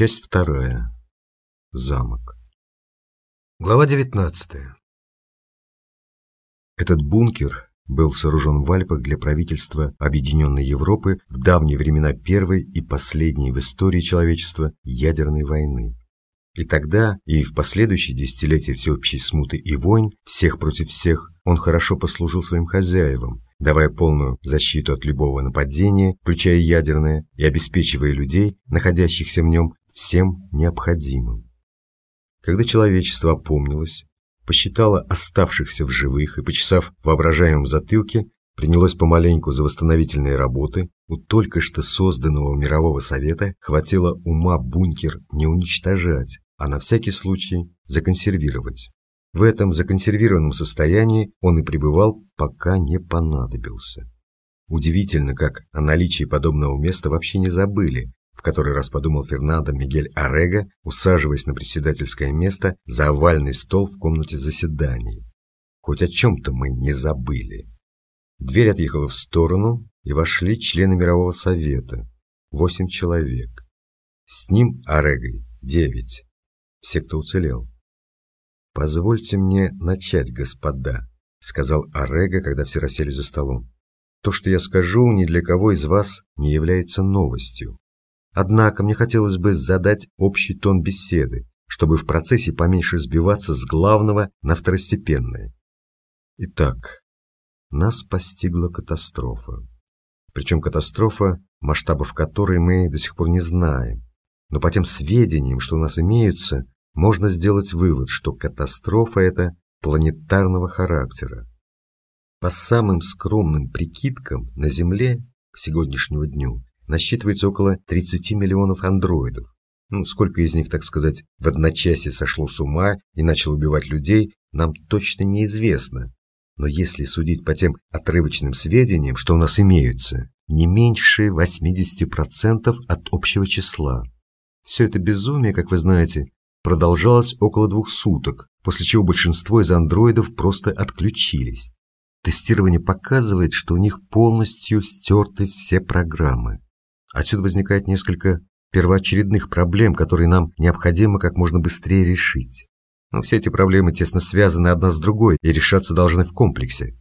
Часть вторая. Замок. Глава 19. Этот бункер был сооружен в Альпах для правительства Объединенной Европы в давние времена первой и последней в истории человечества ядерной войны. И тогда, и в последующие десятилетия всеобщей смуты и войн, всех против всех, он хорошо послужил своим хозяевам, давая полную защиту от любого нападения, включая ядерное, и обеспечивая людей, находящихся в нем, всем необходимым. Когда человечество опомнилось, посчитало оставшихся в живых и, почесав воображаемом затылке, принялось помаленьку за восстановительные работы, у только что созданного мирового совета хватило ума бункер не уничтожать, а на всякий случай законсервировать. В этом законсервированном состоянии он и пребывал, пока не понадобился. Удивительно, как о наличии подобного места вообще не забыли, в который раз подумал Фернандо Мигель Орега, усаживаясь на председательское место за овальный стол в комнате заседаний. Хоть о чем-то мы не забыли. Дверь отъехала в сторону, и вошли члены Мирового Совета. Восемь человек. С ним Орегой девять. Все, кто уцелел. «Позвольте мне начать, господа», — сказал Орега, когда все расселись за столом. «То, что я скажу, ни для кого из вас не является новостью. Однако мне хотелось бы задать общий тон беседы, чтобы в процессе поменьше сбиваться с главного на второстепенное. Итак, нас постигла катастрофа. Причем катастрофа, масштабов которой мы до сих пор не знаем. Но по тем сведениям, что у нас имеются, можно сделать вывод, что катастрофа эта планетарного характера. По самым скромным прикидкам, на Земле к сегодняшнему дню насчитывается около 30 миллионов андроидов. Ну, сколько из них, так сказать, в одночасье сошло с ума и начал убивать людей, нам точно неизвестно. Но если судить по тем отрывочным сведениям, что у нас имеются, не меньше 80% от общего числа. Все это безумие, как вы знаете, продолжалось около двух суток, после чего большинство из андроидов просто отключились. Тестирование показывает, что у них полностью стерты все программы. Отсюда возникает несколько первоочередных проблем, которые нам необходимо как можно быстрее решить. Но все эти проблемы тесно связаны одна с другой и решаться должны в комплексе.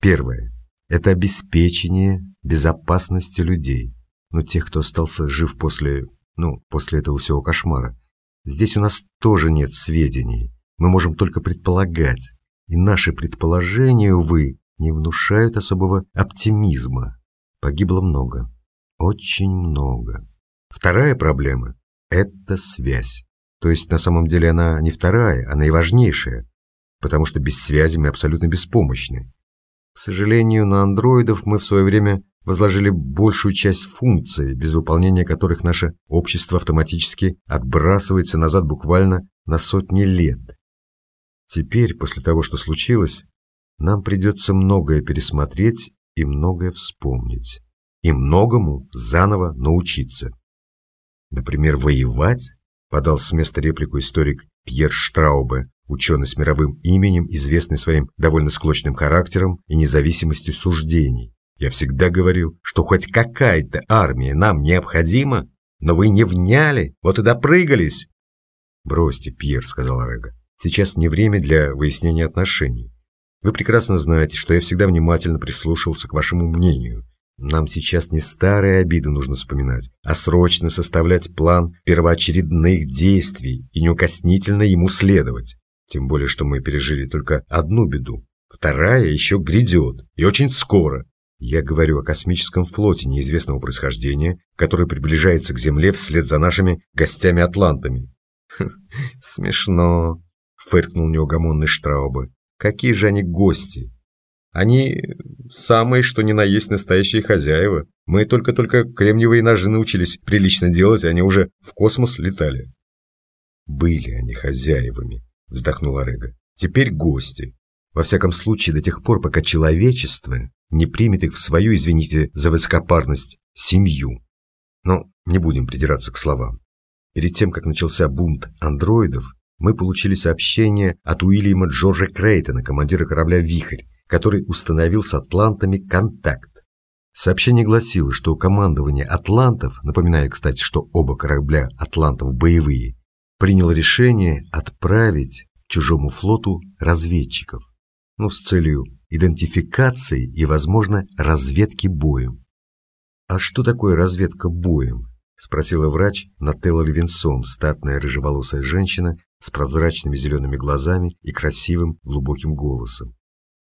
Первое – это обеспечение безопасности людей, ну, тех, кто остался жив после, ну, после этого всего кошмара. Здесь у нас тоже нет сведений, мы можем только предполагать, и наши предположения, увы, не внушают особого оптимизма. Погибло много. Очень много. Вторая проблема – это связь. То есть на самом деле она не вторая, а наиважнейшая, потому что без связи мы абсолютно беспомощны. К сожалению, на андроидов мы в свое время возложили большую часть функций, без выполнения которых наше общество автоматически отбрасывается назад буквально на сотни лет. Теперь, после того, что случилось, нам придется многое пересмотреть и многое вспомнить и многому заново научиться. Например, воевать, подал с места реплику историк Пьер Штраубе, ученый с мировым именем, известный своим довольно склочным характером и независимостью суждений. Я всегда говорил, что хоть какая-то армия нам необходима, но вы не вняли, вот и допрыгались. Бросьте, Пьер, сказал Орега. Сейчас не время для выяснения отношений. Вы прекрасно знаете, что я всегда внимательно прислушивался к вашему мнению нам сейчас не старые обиды нужно вспоминать, а срочно составлять план первоочередных действий и неукоснительно ему следовать. Тем более, что мы пережили только одну беду. Вторая еще грядет, и очень скоро. Я говорю о космическом флоте неизвестного происхождения, который приближается к Земле вслед за нашими гостями-атлантами. «Смешно», — фыркнул неугомонный Штраубе. «Какие же они гости? Они самые, что ни на есть настоящие хозяева. Мы только-только кремниевые ножи научились прилично делать, они уже в космос летали. Были они хозяевами, вздохнул Орега. Теперь гости. Во всяком случае, до тех пор, пока человечество не примет их в свою, извините за высокопарность, семью. Но не будем придираться к словам. Перед тем, как начался бунт андроидов, мы получили сообщение от Уильяма Джорджа Крейтона, командира корабля «Вихрь», который установил с атлантами контакт. Сообщение гласило, что командование «Атлантов», напоминаю, кстати, что оба корабля «Атлантов» боевые, приняло решение отправить чужому флоту разведчиков, ну, с целью идентификации и, возможно, разведки боем. «А что такое разведка боем?» – спросила врач Нателла Левинсон, статная рыжеволосая женщина с прозрачными зелеными глазами и красивым глубоким голосом.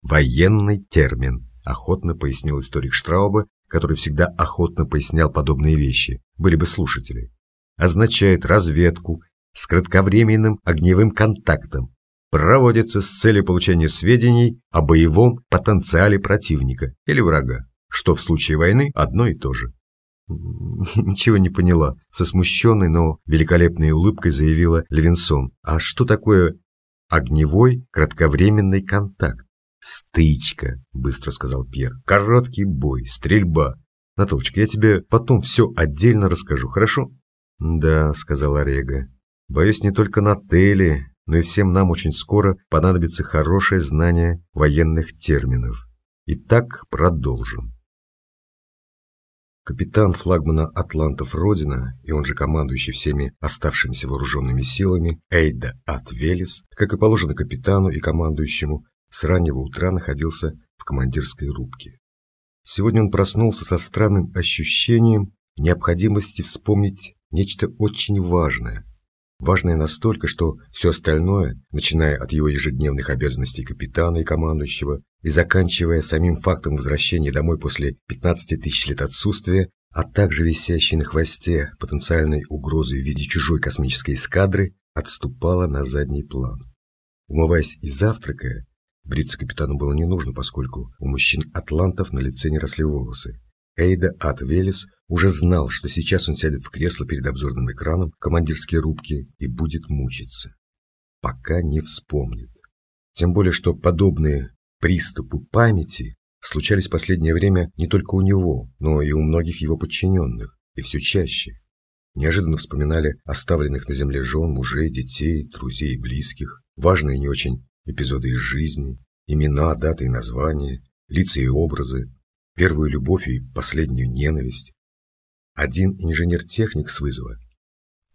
«Военный термин», – охотно пояснил историк Штрауба, который всегда охотно пояснял подобные вещи, были бы слушатели. «Означает разведку с кратковременным огневым контактом, проводится с целью получения сведений о боевом потенциале противника или врага, что в случае войны одно и то же. Ничего не поняла, со смущенной, но великолепной улыбкой заявила Левинсон. А что такое огневой кратковременный контакт? «Стычка», — быстро сказал Пьер. «Короткий бой, стрельба. Наталочка, я тебе потом все отдельно расскажу, хорошо?» «Да», — сказала Рега. «Боюсь, не только на Теле, но и всем нам очень скоро понадобится хорошее знание военных терминов. Итак, продолжим. Капитан флагмана «Атлантов Родина» и он же командующий всеми оставшимися вооруженными силами Эйда Ат Велес, как и положено капитану и командующему, с раннего утра находился в командирской рубке. Сегодня он проснулся со странным ощущением необходимости вспомнить нечто очень важное – важное настолько, что все остальное, начиная от его ежедневных обязанностей капитана и командующего и заканчивая самим фактом возвращения домой после 15 тысяч лет отсутствия, а также висящей на хвосте потенциальной угрозы в виде чужой космической эскадры, отступало на задний план. Умываясь и завтракая, бриться капитану было не нужно, поскольку у мужчин-атлантов на лице не росли волосы. Эйда Ат Велес уже знал, что сейчас он сядет в кресло перед обзорным экраном командирской рубки и будет мучиться. Пока не вспомнит. Тем более, что подобные приступы памяти случались в последнее время не только у него, но и у многих его подчиненных, и все чаще. Неожиданно вспоминали оставленных на земле жен, мужей, детей, друзей и близких, важные не очень эпизоды из жизни, имена, даты и названия, лица и образы, первую любовь и последнюю ненависть. Один инженер-техник с вызова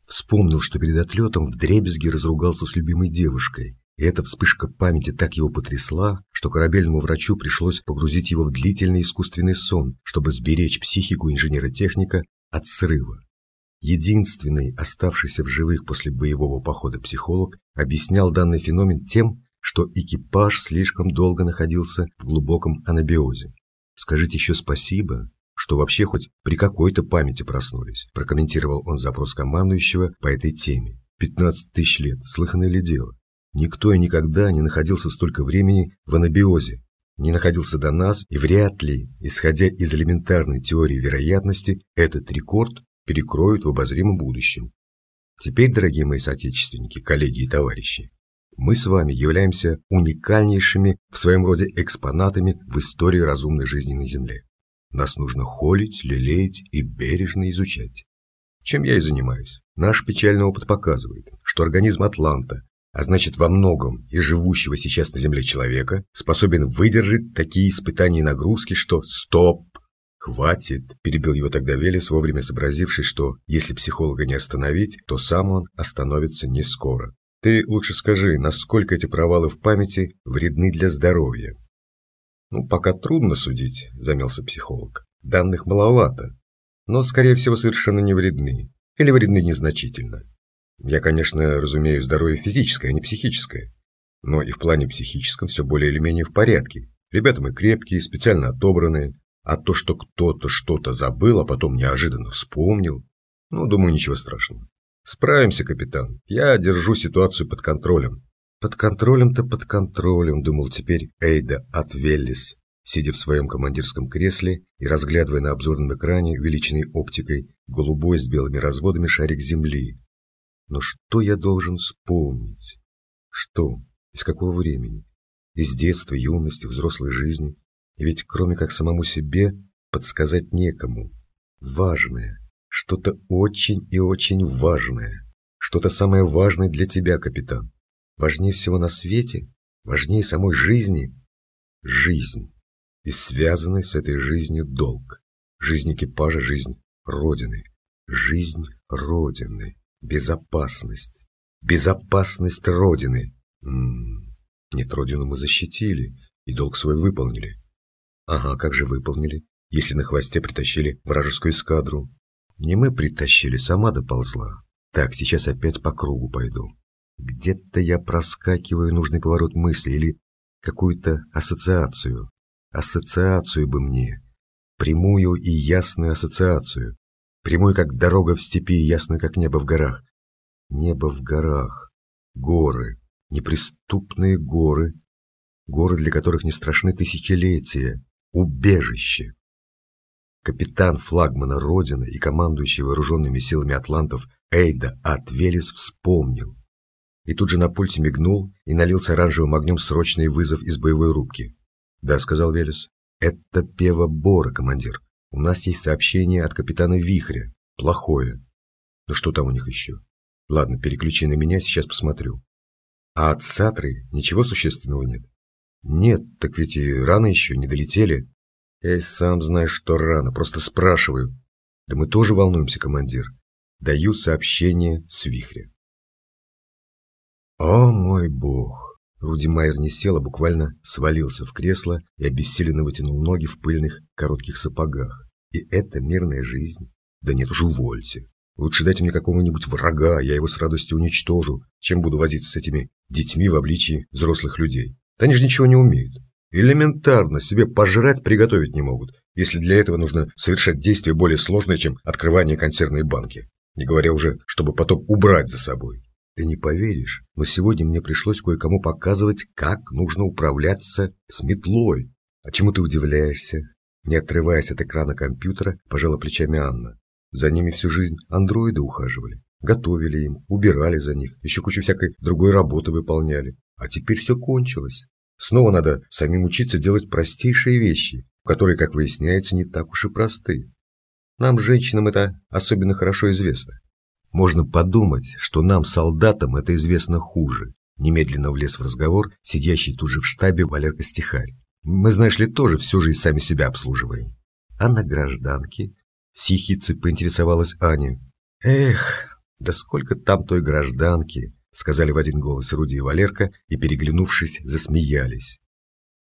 вспомнил, что перед отлетом в дребезги разругался с любимой девушкой, и эта вспышка памяти так его потрясла, что корабельному врачу пришлось погрузить его в длительный искусственный сон, чтобы сберечь психику инженера-техника от срыва. Единственный оставшийся в живых после боевого похода психолог объяснял данный феномен тем, что экипаж слишком долго находился в глубоком анабиозе. Скажите еще спасибо, что вообще хоть при какой-то памяти проснулись, прокомментировал он запрос командующего по этой теме. 15 тысяч лет, слыханное ли дело? Никто и никогда не находился столько времени в анабиозе, не находился до нас, и вряд ли, исходя из элементарной теории вероятности, этот рекорд перекроют в обозримом будущем. Теперь, дорогие мои соотечественники, коллеги и товарищи, мы с вами являемся уникальнейшими в своем роде экспонатами в истории разумной жизни на Земле. Нас нужно холить, лелеять и бережно изучать. Чем я и занимаюсь. Наш печальный опыт показывает, что организм Атланта, а значит во многом и живущего сейчас на Земле человека, способен выдержать такие испытания и нагрузки, что «стоп!» «Хватит!» – перебил его тогда Велес, вовремя сообразившись, что если психолога не остановить, то сам он остановится не скоро. Ты лучше скажи, насколько эти провалы в памяти вредны для здоровья? Ну, пока трудно судить, замялся психолог. Данных маловато, но, скорее всего, совершенно не вредны. Или вредны незначительно. Я, конечно, разумею здоровье физическое, а не психическое. Но и в плане психическом все более или менее в порядке. Ребята мы крепкие, специально отобранные. А то, что кто-то что-то забыл, а потом неожиданно вспомнил, ну, думаю, ничего страшного. Справимся, капитан. Я держу ситуацию под контролем. Под контролем-то под контролем, думал теперь Эйда от Веллис, сидя в своем командирском кресле и разглядывая на обзорном экране, увеличенной оптикой, голубой с белыми разводами шарик Земли. Но что я должен вспомнить? Что? Из какого времени? Из детства, юности, взрослой жизни? И ведь кроме как самому себе подсказать некому. Важное, что-то очень и очень важное. Что-то самое важное для тебя, капитан. Важнее всего на свете? Важнее самой жизни? Жизнь. и связанный с этой жизнью долг. Жизнь экипажа, жизнь Родины. Жизнь Родины. Безопасность. Безопасность Родины. М -м -м. Нет, Родину мы защитили и долг свой выполнили. Ага, как же выполнили, если на хвосте притащили вражескую эскадру? Не мы притащили, сама доползла. Так, сейчас опять по кругу пойду. Где-то я проскакиваю нужный поворот мысли или какую-то ассоциацию. Ассоциацию бы мне. Прямую и ясную ассоциацию. Прямую, как дорога в степи, и ясную, как небо в горах. Небо в горах. Горы. Неприступные горы. Горы, для которых не страшны тысячелетия. Убежище. Капитан флагмана Родины и командующий вооруженными силами атлантов Эйда Атвелис вспомнил. И тут же на пульте мигнул и налился оранжевым огнем срочный вызов из боевой рубки. «Да», — сказал Велес. «Это Пева Бора, командир. У нас есть сообщение от капитана Вихря. Плохое. Ну что там у них еще? Ладно, переключи на меня, сейчас посмотрю. А от Сатры ничего существенного нет? Нет, так ведь и рано еще, не долетели. Я сам знаешь, что рано, просто спрашиваю. Да мы тоже волнуемся, командир. Даю сообщение с Вихря. О мой бог! Руди Майер не сел, а буквально свалился в кресло и обессиленно вытянул ноги в пыльных коротких сапогах. И это мирная жизнь? Да нет уж, увольте. Лучше дайте мне какого-нибудь врага, я его с радостью уничтожу, чем буду возиться с этими детьми в обличии взрослых людей. Да они же ничего не умеют. Элементарно себе пожрать приготовить не могут, если для этого нужно совершать действия более сложные, чем открывание консервной банки. Не говоря уже, чтобы потом убрать за собой. Ты не поверишь, но сегодня мне пришлось кое-кому показывать, как нужно управляться с метлой. А чему ты удивляешься? Не отрываясь от экрана компьютера, пожала плечами Анна. За ними всю жизнь андроиды ухаживали. Готовили им, убирали за них, еще кучу всякой другой работы выполняли. А теперь все кончилось. Снова надо самим учиться делать простейшие вещи, которые, как выясняется, не так уж и просты. Нам, женщинам, это особенно хорошо известно. Можно подумать, что нам, солдатам, это известно хуже. Немедленно влез в разговор сидящий тут же в штабе Валерка Стихарь. Мы, знаешь ли, тоже всю жизнь сами себя обслуживаем. А на гражданке? С поинтересовалась Аня. Эх, да сколько там той гражданки, сказали в один голос Руди и Валерка и, переглянувшись, засмеялись.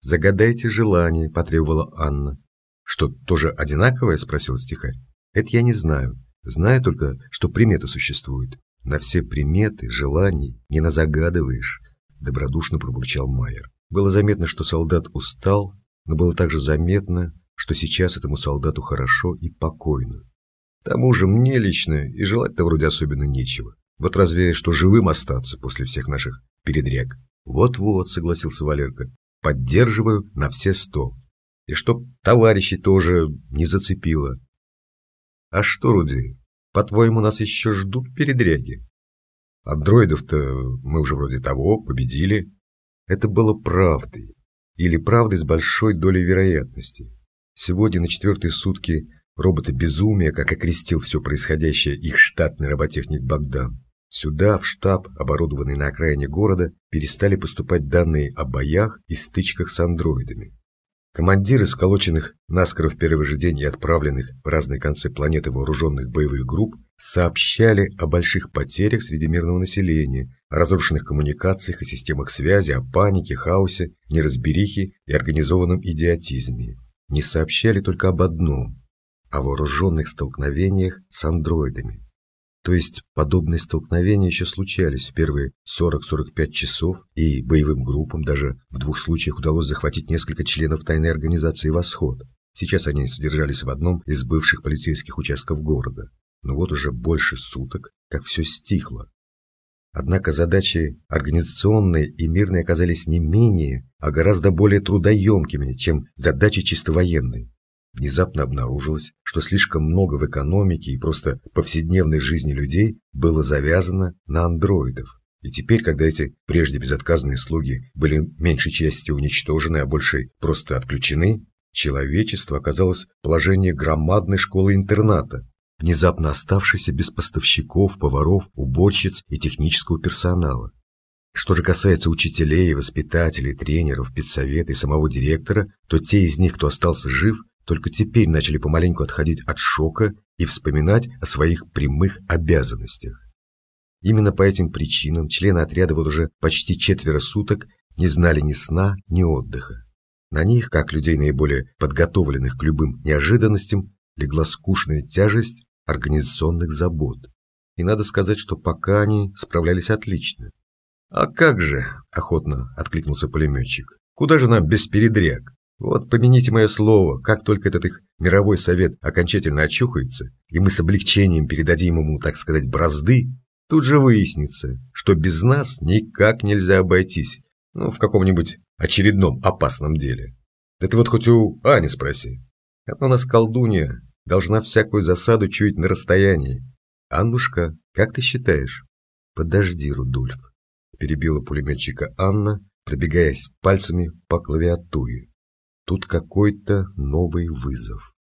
«Загадайте желание», — потребовала Анна. «Что, тоже одинаковое?» — спросил стихарь. «Это я не знаю. Знаю только, что приметы существуют. На все приметы, желаний не назагадываешь, добродушно пробурчал Майер. Было заметно, что солдат устал, но было также заметно, что сейчас этому солдату хорошо и покойно. К тому же мне лично и желать-то вроде особенно нечего. Вот разве что живым остаться после всех наших передряг. Вот-вот, согласился Валерка, поддерживаю на все сто. И чтоб товарищи тоже не зацепило. А что, Руди, по-твоему, нас еще ждут передряги? Андроидов-то мы уже вроде того победили. Это было правдой. Или правдой с большой долей вероятности. Сегодня на четвертые сутки робота безумия, как окрестил все происходящее их штатный роботехник Богдан. Сюда, в штаб, оборудованный на окраине города, перестали поступать данные о боях и стычках с андроидами. Командиры сколоченных наскоро в первый же день и отправленных в разные концы планеты вооруженных боевых групп сообщали о больших потерях среди мирного населения, о разрушенных коммуникациях и системах связи, о панике, хаосе, неразберихе и организованном идиотизме. Не сообщали только об одном – о вооруженных столкновениях с андроидами. То есть подобные столкновения еще случались в первые 40-45 часов, и боевым группам даже в двух случаях удалось захватить несколько членов тайной организации «Восход». Сейчас они содержались в одном из бывших полицейских участков города. Но вот уже больше суток, как все стихло. Однако задачи организационные и мирные оказались не менее, а гораздо более трудоемкими, чем задачи чисто военные. Внезапно обнаружилось, что слишком много в экономике и просто повседневной жизни людей было завязано на андроидов. И теперь, когда эти прежде безотказные слуги были меньшей частью уничтожены, а большей просто отключены, человечество оказалось в положении громадной школы-интерната, внезапно оставшейся без поставщиков, поваров, уборщиц и технического персонала. Что же касается учителей, воспитателей, тренеров, педсовета и самого директора, то те из них, кто остался жив, только теперь начали помаленьку отходить от шока и вспоминать о своих прямых обязанностях. Именно по этим причинам члены отряда вот уже почти четверо суток не знали ни сна, ни отдыха. На них, как людей наиболее подготовленных к любым неожиданностям, легла скучная тяжесть организационных забот. И надо сказать, что пока они справлялись отлично. «А как же?» – охотно откликнулся пулеметчик. «Куда же нам без передряг? Вот помяните мое слово, как только этот их мировой совет окончательно очухается, и мы с облегчением передадим ему, так сказать, бразды, тут же выяснится, что без нас никак нельзя обойтись, ну, в каком-нибудь очередном опасном деле. Да ты вот хоть у Ани спроси. Она у нас колдунья, должна всякую засаду чуять на расстоянии. Аннушка, как ты считаешь? Подожди, Рудольф перебила пулеметчика Анна, пробегаясь пальцами по клавиатуре. Тут какой-то новый вызов.